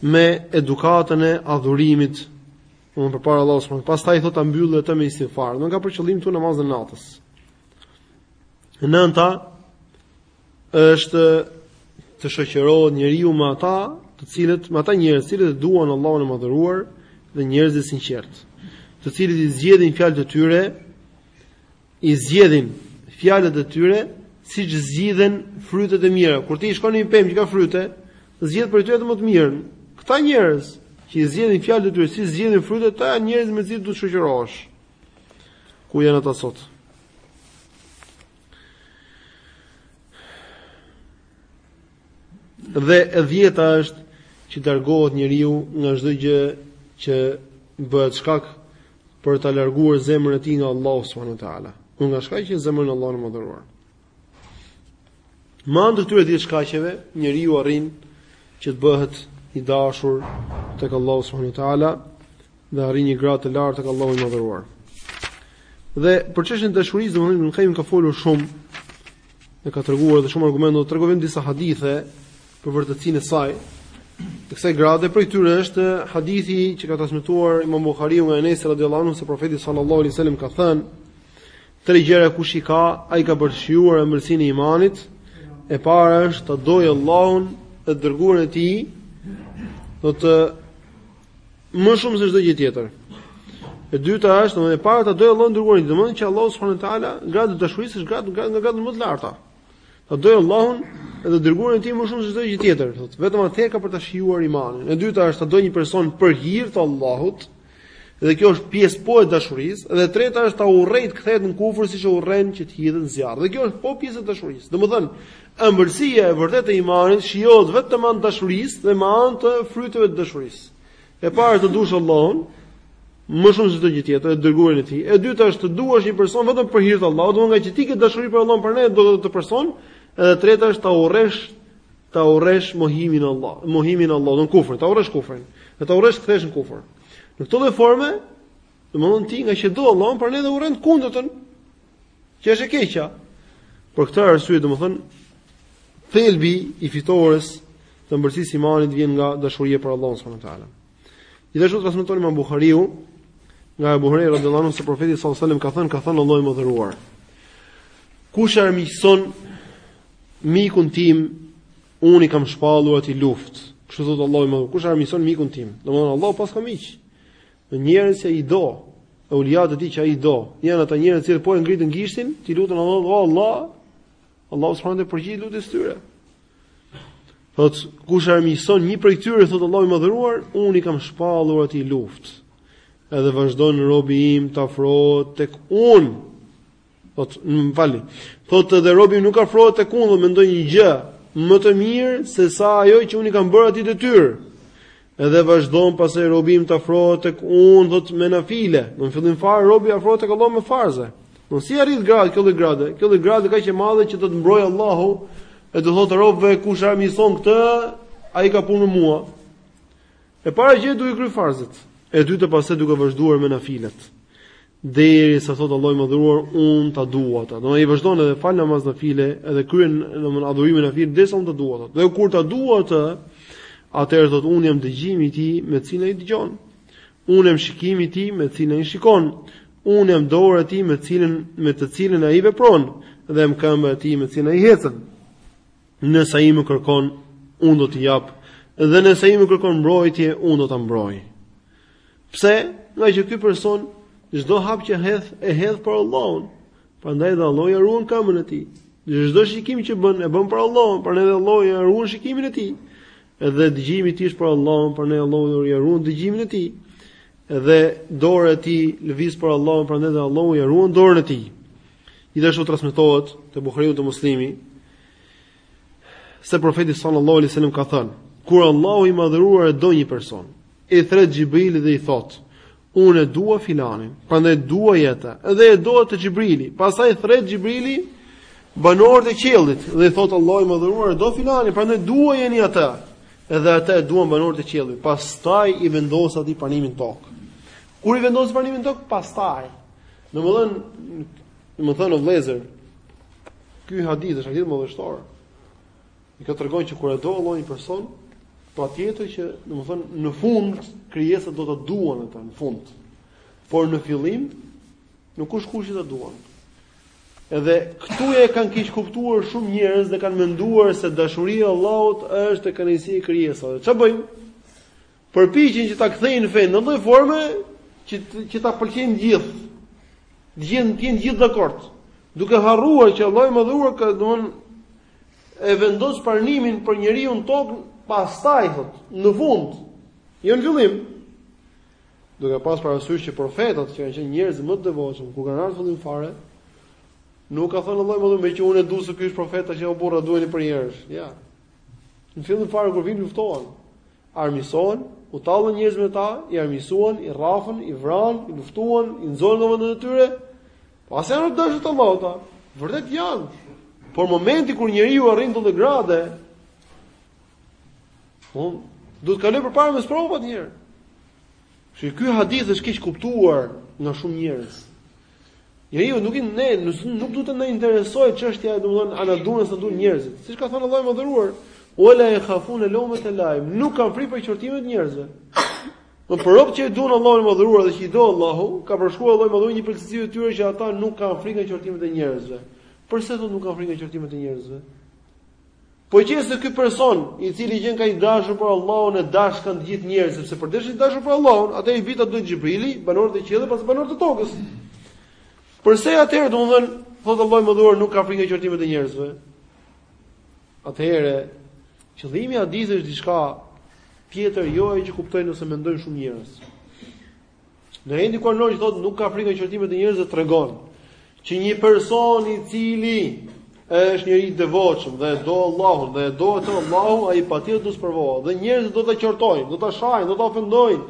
me edukatën e adhurimit domethënë përpara Allahut subhanahu wa taala. Pastaj thot ta mbyllë atë me istighfar. Domethënë ka për qëllim këtu namazin e natës. Nënta Është të shoqërohet njeriu me ata, të cilët me ata njerëz, të cilët e duan Allahun e Madhëruar dhe njerëzit e sinqertë, të cilët i zgjedhin fjalët e tyre, i zgjedhin fjalët e tyre siç zgjidhen frytet e mira. Kur ti shkon në një pemë që ka fryte, zgjedh prej tyre atë më të mirën. Këta njerëz që i zgjedhin fjalët e tyre siç zgjidhen frytet, këta njerëz me të cilët duhet të shoqërohesh. Ku janë ata sot? Dhe e dhjeta është që të largohet njeriu nga çdo gjë që bëhet shkak për ta larguar zemrën e tij nga Allahu subhanahu wa taala. Nga çdo gjë që zemrën e Allahut madhëruar. Me anë të këtyre dhjetë shkaqeve, njeriu arrin që të bëhet i dashur tek Allahu subhanahu wa taala. dhe arrin një gradë të lartë tek Allahu i Madhëruar. Dhe për çështjen e dashurisë, domethënë Ibn Kajimi ka folur shumë dhe ka treguar dhe shumë argumente, do të tregoj vetëm disa hadithe për vërtetësinë e saj. Të kësaj grade prej tyre është hadithi që ka transmetuar Imam Buhariu nga Enes radhiyallahu anhu se profeti sallallahu alaihi wasallam ka thënë: "Tre gjëra kush i ka, ai ka bërë ëmbëlsinë e imanit. E para është të dojë Allahun dhe dërguarin e tij, do të Më shumë se çdo gjë tjetër. E dyta është, domethënë e para të dojë Allahun e të dërguarin, domethënë që Allahu subhanahu wa taala grada e dashurisë është gradë nga gradat më të larta. Ta dojë Allahun dhe dërguarin e tij më shumë se çdo gjë tjetër, thotë. Vetëm atëherë ka për ta shijuar imanin. E dyta është ta dojë një person për hir të Allahut, dhe kjo është pjesë po e dashurisë, dhe e treta është ta urrejë të kthehet në kufër siç e urren që të hidhet në zjarr. Dhe kjo është po pjesë e dashurisë. Domethënë, Ëmbëlsia e vërtetë e imanit shijohet vetëm me anë të dashurisë dhe me anë të fryteve të dashurisë. E para është të dush Allahun, më shumë se çdo gjë tjetër, të dërguarin e tij. E dyta është të duash një person vetëm për hir të Allahut, domethënë nga që ti ke dashuri për Allahun prandaj e do atë person, edhe e treta është ta urresh ta urresh mohimin e Allahut, mohimin e Allahut, domethënë kufrin, ta urresh kufrin, dhe ta urresh të kthehesh në kufër. Në këto lloj forme Domthon ti nga që do Allahun, prandaj dhe urren kundërtën. Që është e keqja. Për këtë arsye domthon thelbi i fitores të ëmbëlsisë së imanit vjen nga dashuria për Allahun subhanahu wa taala. Gjithashtu transmeton Imam Buhariu nga Abu Huraira radhiyallahu anhu se profeti sallallahu alajhi wasallam ka thënë ka thënë Allahu i madhëruar. Kush armiqson mikun tim, unë i kam shpallur atij luftë. Kështu thot Allahu i madhëruar. Kush armiqson mikun tim? Domthon Allahu paska miq. Njerëz që ai do, evliat e tij që ai do, janë ata njerëz të cilët po e ngritën gishtin, t'i luten Allahut, o Allah, Allahu subhanahu i përgjigjet lutjes së tyre. Thot, kush armiqëson një prej tyre, thot Allahu i madhëruar, unë i kam shpallur atij luftë. Edhe vazhdon robi im të afrohet tek unë, Thot, më falni. Thot dhe robi im nuk afrohet tek unë me ndonjë gjë më të mirë se sa ajo që unë i kam bërë atij detyrë. Edhe vazhdon pastaj robi im të afrohet tek unë thot me nafile. Në fillim fare robi afrohet tek Allahu me farze. Si arrihet grada, kjo lloj grade? Kjo gradë kaq e madhe që do të të mbrojë Allahu e do t'u thotë robëve kush armiqson këtë, ai ka punë me mua. E para gjë duhet të kryejë farzet. E dyta pastaj duke vazhduar me nafilet. deri sa thot Allahu i madhëruar un ta dua atë. Dhe ai vazhdon edhe fal namaz nafile, edhe kryen domthon adhurime nafile deri sa un ta dua atë. Dhe kur ta dua atë, atëherë thot un jam dëgjimi i tij me të cilin ai dëgjon. Un jam shikimi i tij me të cilin ai shikon. Un jam dora e tij me cilën me të cilën ai vepron dhe jam këmba e tij me të cilën ai ecën. Nëse ai më kërkon, un do t'i jap dhe nëse ai më kërkon mbrojtje, un do ta mbroj. Pse? Nga që ky person çdo hap që hedh e hedh për Allahun. Prandaj dhe Allahu ja ruan këmbën e tij. Çdo shikim që bën e bën për Allahun, prandaj dhe Allahu ja ruan shikimin e tij. Edhe dëgjimi i tij është për Allahun, prandaj Allahu ja ruan dëgjimin e tij. Edhe dora e tij lëviz për Allahun, prandaj dhe Allahu ja ruan dorën e tij. Gjithashtu transmetohet te Buhariu te Muslimi, Se profeti sallallahu alaihi wasallam ka thënë, kur Allahu i madhëruar e do një person, i thërret Xhibrilit dhe i thotë, unë e dua filanin, prandaj duaje atë, edhe e do atë Xhibrili. Pastaj thërret Xhibrili banorët e qiellit dhe i thotë Allahu i madhëruar e do filanin, prandaj duajeni atë. Edhe atë e duan banorët e qiellit. Pastaj i vendos atij pranimin në tokë. Kur i vendos pranimin në tokë, pastaj. Domthon Domethënë o vëllezër, ky hadith është hadith madhështor. Kjo tregon që kur e do Allah një person, patjetër që, domethënë, në fund krijesat do ta duan atë në fund. Por në fillim nuk është kusht që ta duan. Edhe këtu e kanë keqkuptuar shumë njerëz dhe kanë menduar se dashuria e Allahut është te kënaqësia e krijesave. Çfarë bëjnë? Përpiqen që ta kthejnë fenë në një lloj forme që që ta pëlqejnë të gjithë. Të gjithë të jenë gjithë dakord. Duke harruar që Allahu i madhëruar ka domethënë e vendos pranimin për njeriun në tokë pastaj thot në fund. Jo në fillim. Duke pas parasysh që profetët që kanë qenë njerëz më të devotshëm kur kanë ardhur në fillim fare, nuk ka thënë Allahu i madhëruar meqë unë e dua se ky është profet tash o burra duheni për njerëz. Ja. Në fillim fare kur vijnë luftohen, armiqësohen, u tallën njerëz me ta, i armiqësuan, i rrafën, i vranë, i luftuan, i nxorrën nga vendet e tyre. Po a s'janë të dashur të Allahut ata. Vërtet janë. Por momenti kur njeriu arrin këto grade, po do të kalojë përpara me sprovat një herë. Që ky hadith është keqkuptuar nga shumë njerëz. Njeriu nuk i ne, nuk duhet të na interesojë çështja, domethënë, a na duan s'na duan njerëzit. Siç ka thënë Allahu i madhëruar, "Ue la jekhafune leumete laim", nuk kanë frikë për qortimin e njerëzve. Po për robt që e duan Allahun e madhëruar dhe që i do Allahu, ka përshkruar Allahu i madhëruar një prej cilësive të tyre që ata nuk kanë frikë nga qortimet e njerëzve. Përse thotë nuk kanë frikë nga qortimet e njerëzve? Po qe se ky person, i cili qenka i dashur për Allahun e dashkan të gjithë njerëzit, sepse përderisa është i dashur për Allahun, atëherë i bie ta dojë Xhibrili, banorët e qiellit pastaj banorët e tokës. Përse atëherë domthon, thotë Allahu i madhëruar nuk ka frikë nga qortimet e njerëzve? Atëherë, qëllimi i hadithit është diçka tjetër, jo ajo që kuptojnë ose mendojnë shumë njerëz. Në momentin kur Allahu thotë nuk ka frikë nga qortimet e njerëzve tregon që një person i cili është njeri i devotshëm dhe e do Allahun dhe e do atë Allahu ai patjetër do të sprovohet dhe njerëzit do ta qortojnë, do ta shajnë, do ta ofendojnë,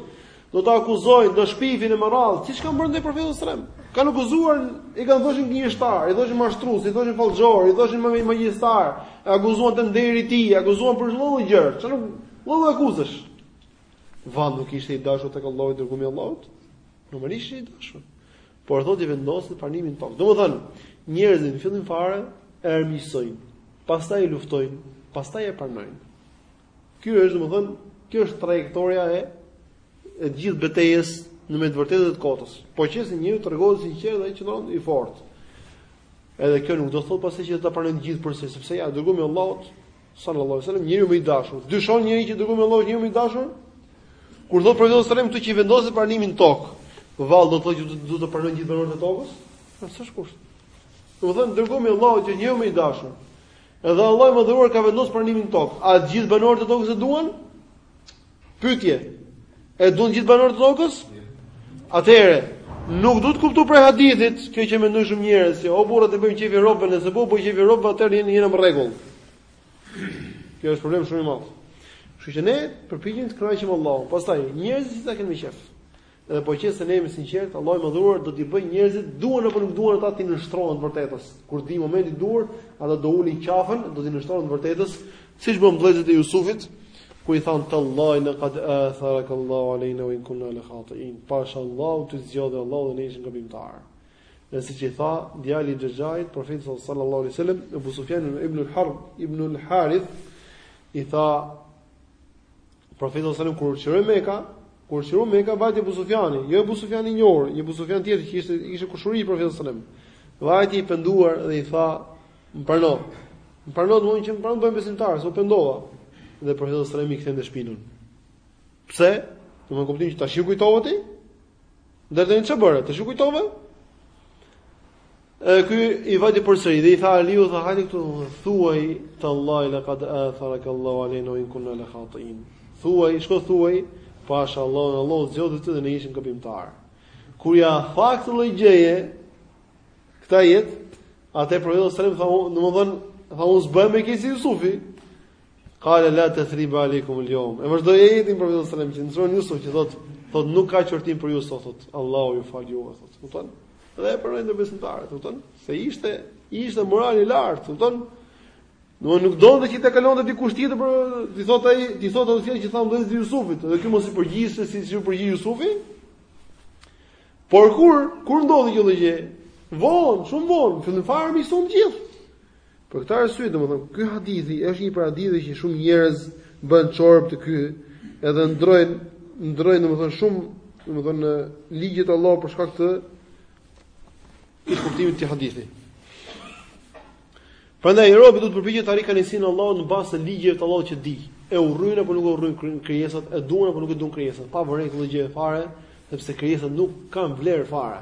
do ta akuzojnë, do shpifin e me radhë, siç kanë bërë ndaj profetit sallallahu alajhi wasallam. E kanë akuzuar, i kanë thoshin gënjeshtar, i thoshin mashtrues, i thoshin fallxhor, i thoshin magjistar, e akuzuan te nderi i tij, e akuzuan për çdo gjë, çfarë nuk lloj akuzash. Vallë nuk ishte i dashur tek Allahu i dërguari i Allahut? Normalisht ishte i dashur. Por thotë i vendosën pranimin në tokë. Domethënë, njerëzit në fillim fare e armiqsojnë, pastaj e luftojnë, pastaj e pranojnë. Ky është domethënë, kjo është trajektoria e e gjithë betejës në mes të vërtetës e të kotës. Po qe se njeriu tregon sabër dhe qëndron i fortë. Edhe kjo nuk do të thotë prapë që ta pranojnë të gjithë përsëri, sepse ja i dërguari i Allahut Sallallahu alaihi wasallam, njeriu më i dashur. Dyshon njeri që i Dërguari i Allahut njeriu më i dashur? Kur thotë profeti sallallahu alaihi wasallam që vendoset pranimi në tokë, vallë do të thotë që do ta pranojnë gjithë banorët e tokës? Po s'është kusht. Domethënë i Dërguari i Allahut qe njeriu më i dashur. Edhe Allahu i Madhëruar ka vendosur pranimin në tokë. A gjithë banorët e tokës e duan? Pyetje, E duan gjithë banorët e tokës? Atëherë, nuk duhet kuptuar prej hadithit, kjo që mendojnë shumë njerëz se o burra t'ia bëjmë qejfin robve, nëse po bëjmë qejfin robve, atëherë jemi jemi në rregull. Kjo është problem shumë i madh. Kështu që ne përpiqemi të kënaqim Allahun. Pastaj, njerëzit si ta kenë me qejf. Dhe po qe se ne jemi të sinqertë, Allahu i Madhëruar do t'i bëjë njerëzit duan apo nuk duan ata t'i nënshtrohen të vërtetës. Kur të vijë momenti i duhur, ata do ulin qafën, do t'i nënshtrohen së vërtetës, siç bënë vëllezërit e Jusufit, ku i thanë tallahi laqad atharak Allahu alejna wa in kunna la khatiin. Pasha Allahun të zgjodhi Allahu dhe ne ishim gabimtarë. Dhe siç i tha djali i xhaxhait të profetit sallallahu alejhi ue sellem, Abu Sufjan ibn al-Harb ibn al-Harith i tha Profetit sallallahu alajhi wasallam kur u çlirua Mekka, kur u çlirua Mekka vajti Abu Sufjani, jo Abu Sufjani i njohur, një Abu Sufjan tjetër që ishte ishte kushëri i Profetit sallallahu alajhi wasallam. Vajti i penduar dhe i tha, "Më prano." Më prano domethënë që më prano bëmë besimtar, se u pendova. Dhe Profeti sallallahu alajhi wasallam i kthente shpinën. Pse? Në kuptim që tashi u kujtove ti? Deri tani çfarë bëre? Tashi u kujtove? E ky i vajti përsëri dhe i tha Aliu tha hajde këtu thuaj tallahi laqad atharaka Allahu alejna in kunna la khatin. Thuaj, shko thuaj, pasha Allahun Allahu të zgjodhi ty dhe ne ishim gabimtarë. Kur ia tha këtë lloj gjëje, këtë ajet, atë profeti sallallahu alejhi ue sellem tha, domethënë, tha unë s'bëhem më keq se Jusufi, Qala la tathriba alaykum al-yawm. E vazhdoi ajetin Profeti sallallahu alajhi wasallam që lexon Yusuf që thotë, thotë nuk ka qortim për ju sot, thotë Allahu ju fal juve, thotë. Kupton? Dhe e pranoi ndër besimtarët, kupton? Se ishte ishte morali i lartë, kupton? Do nuk donte që të kalonte dikush tjetër pra t'i thotë ai, t'i thotë ato fjalë që thanë vëllezërit e Yusufit, dhe ky mos i përgjigjej si si iu përgjigj Yusufi. Por kur kur ndodhi kjo gjë? Von, shumë von, që në farë mi sonë gjithë. Për këtë arsye, domethënë, ky hadithi është një prej haditheve që shumë njerëz bëhen çorbë te ky, edhe ndrojnë, ndrojnë domethënë shumë, domethënë ligjet e Allahut për shkak të kuptimit të hadithit. Prandaj robi duhet të përpiqet të arrijë kënaqësinë e Allahut në bazë të ligjeve të Allahut që di. E urrejnë apo nuk e urrejnë krijesat, e duan apo nuk e duan krijesat, pa vënë re këtë gjë fare, sepse krijesat nuk kanë vlerë fare.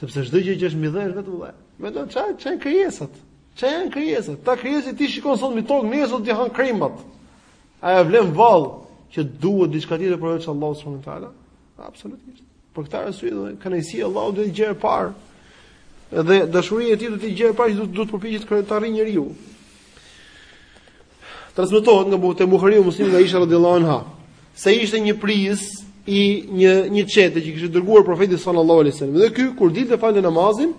Sepse çdo gjë që është mbi dhe është vetëm dhe. Vetëm ça, ça krijesat. Ça janë krijesat. Këto krijesat ti shikon sot mbi tokë, nesër do t'i hanë krimbat. A e vlen vallë që duhet diçka tjetër përveç Allahut subhanuhu teala? Absolutisht. Për këtë arsye kënaqësia e Allahut duhet gjëja e parë. Dhe dashuria e tij duhet gjëja e parë që duhet të përpiqet të arrijë njeriu. Transmetohet nga Buhari Buhariu e Muslimi nga Aisha radhiyallahu anha se ishte një prijës i një një çete që kishte dërguar profeti sallallahu alaihi wasallam. Dhe ky kur dilte falte namazin,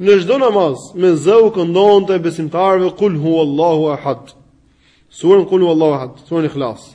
në çdo namaz me zë u këndonte besimtarëve kul huwallahu ahad. Surën kul huwallahu ahad, surën Ikhlas.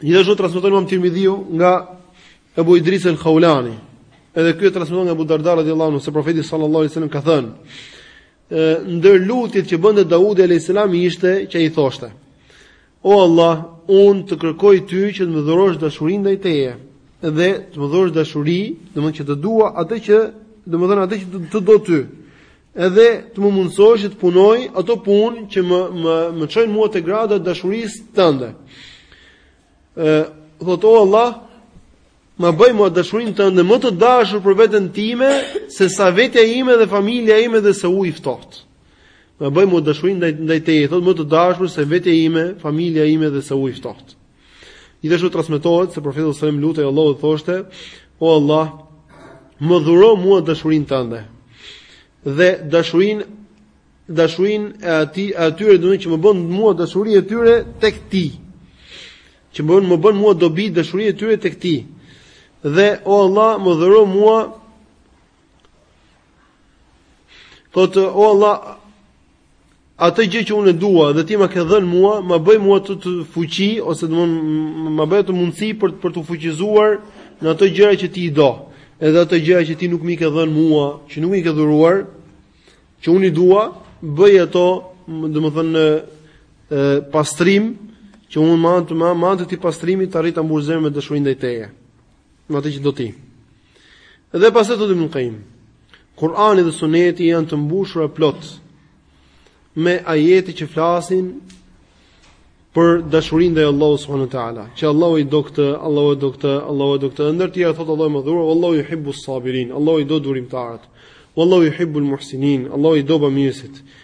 Gjithashtu transmeton Imam Tirmidhiu nga Abu Idris al-Khawlani, edhe ky e transmeton nga Abu Darda radhiyallahu anhu se profeti sallallahu alaihi wasallam ka thënë: ndër lutjet që bënte Daudi alayhis salam ishte që ai thoshte: O Allah, unë të kërkoj ty që të më dhurosh dashurinë ndaj teje dhe të më dhurosh dashuri, domethënë që të dua atë që, domethënë atë që të do ty. Edhe të më mundësosh që të punoj ato punë që më më më çojnë mua te grada e dashurisë tënde. Ë, thotë o Allah, ma bëj mua dashurinë tënde më të dashur për veten time se sa vetja ime dhe familja ime dhe se uji i ftohtë. Ma bëj mua dashurinë ndaj ndaj teje, thotë më të dashur se vetja ime, familja ime dhe se uji i ftohtë. Gjithashtu transmetohet se profeti sallallahu alajhi wasallam lutej Allahut thoshte: "O Allah, më dhuro mua dashurinë tënde." Dhe dashurinë dashurinë e atij atyre domethënë që më bën mua dashuria e tyre tek ti. Që më bën më bën mua dobi dashuria e tyre tek ti. Dhe o Allah, më dhuro mua Thotë, o Allah, atë gjë që unë e dua dhe ti ma ke dhënë mua, ma bëj mua atë, atë fuqi ose domethënë ma bëj atë mundësi për për t'u fuqizuar në ato gjëra që ti i do. Edhe ato gjëra që ti nuk m'i ke dhënë mua, që nuk m'i ke dhuruar, që unë i dua, bëj ato, domethënë një pastrim që unë me anë të me anë të atij pastrimit të arrij të mbushem me dashurinë ndaj teje. Në atë që do ti. Dhe pastaj thotë Ibnul Kajim, Kurani dhe suneti janë të mbushura plot me ajete që flasin për dashurinë ndaj Allahut subhanahu wa ta'ala, që Allahu e do këtë, Allahu e do këtë, Allahu e do këtë, ndër të tjera thotë Allahu i madhëruar, wallahu juhibbu sabirin, Allahu i do durimtarët, wallahu juhibbul muhsinin, Allahu i do bamirësit,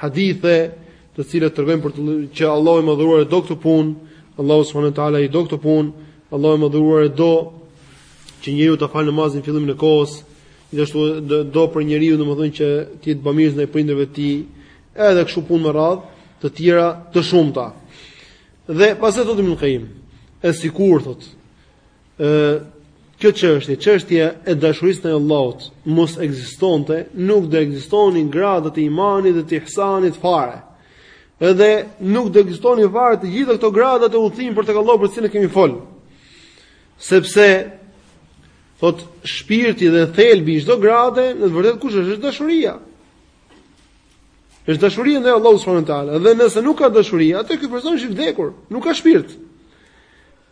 Hadithe të cilat tregojnë për atë që Allahu i madhëruar e do këtë punë, Allahu subhanahu wa taala e do këtë punë, Allahu i madhëruar e do që njeriu ta falë namazin në fillimin e kohës, gjithashtu do, do për njeriu domethënë që të jetë bamirës ndaj prindërve të tij, edhe kështu punë me radhë, të tjera të shumta. Dhe pastaj thotë Ibn Qayyim, e sikur thotë Ë Kjo çështje, çështja e dashurisë ndaj Allahut, mos ekzistonte, nuk do ekzistonin gradat e imanit dhe të ihsanit fare. Edhe nuk do ekzistonin fare të gjitha këto gradat e udhëtimit për tek Allahu për cilën kemi fol. Sepse thot shpirti dhe thelbi i çdo grade, në të vërtetë kush është? Është dashuria. Është dashuria ndaj Allahut subhanuhu teala. Dhe nëse nuk ka dashuri, atë ky person është i vdekur, nuk ka shpirt.